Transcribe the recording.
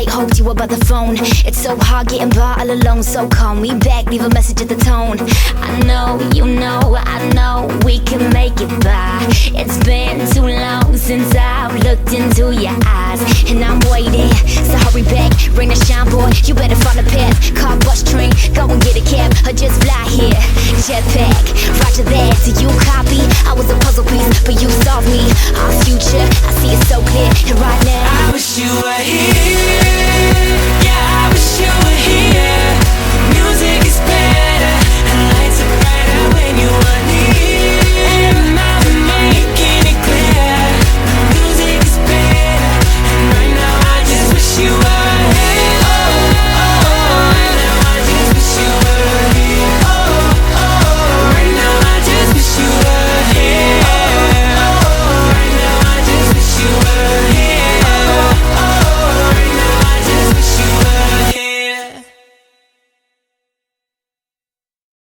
late, hoped you were by the phone. It's so hard getting by all alone, so calm. We back, leave a message at the tone. I know, you know, I know we can make it by. It's been too long since I've looked into your eyes, and I'm waiting. So hurry back, bring the shine, boy. You better find a path. Car, bus, train, go and get a cab, or just fly here. Jetpack, roger that. Do you copy? I was a puzzle piece, but you solved me. Our future, I see it so clear, and right now. I wish you were here.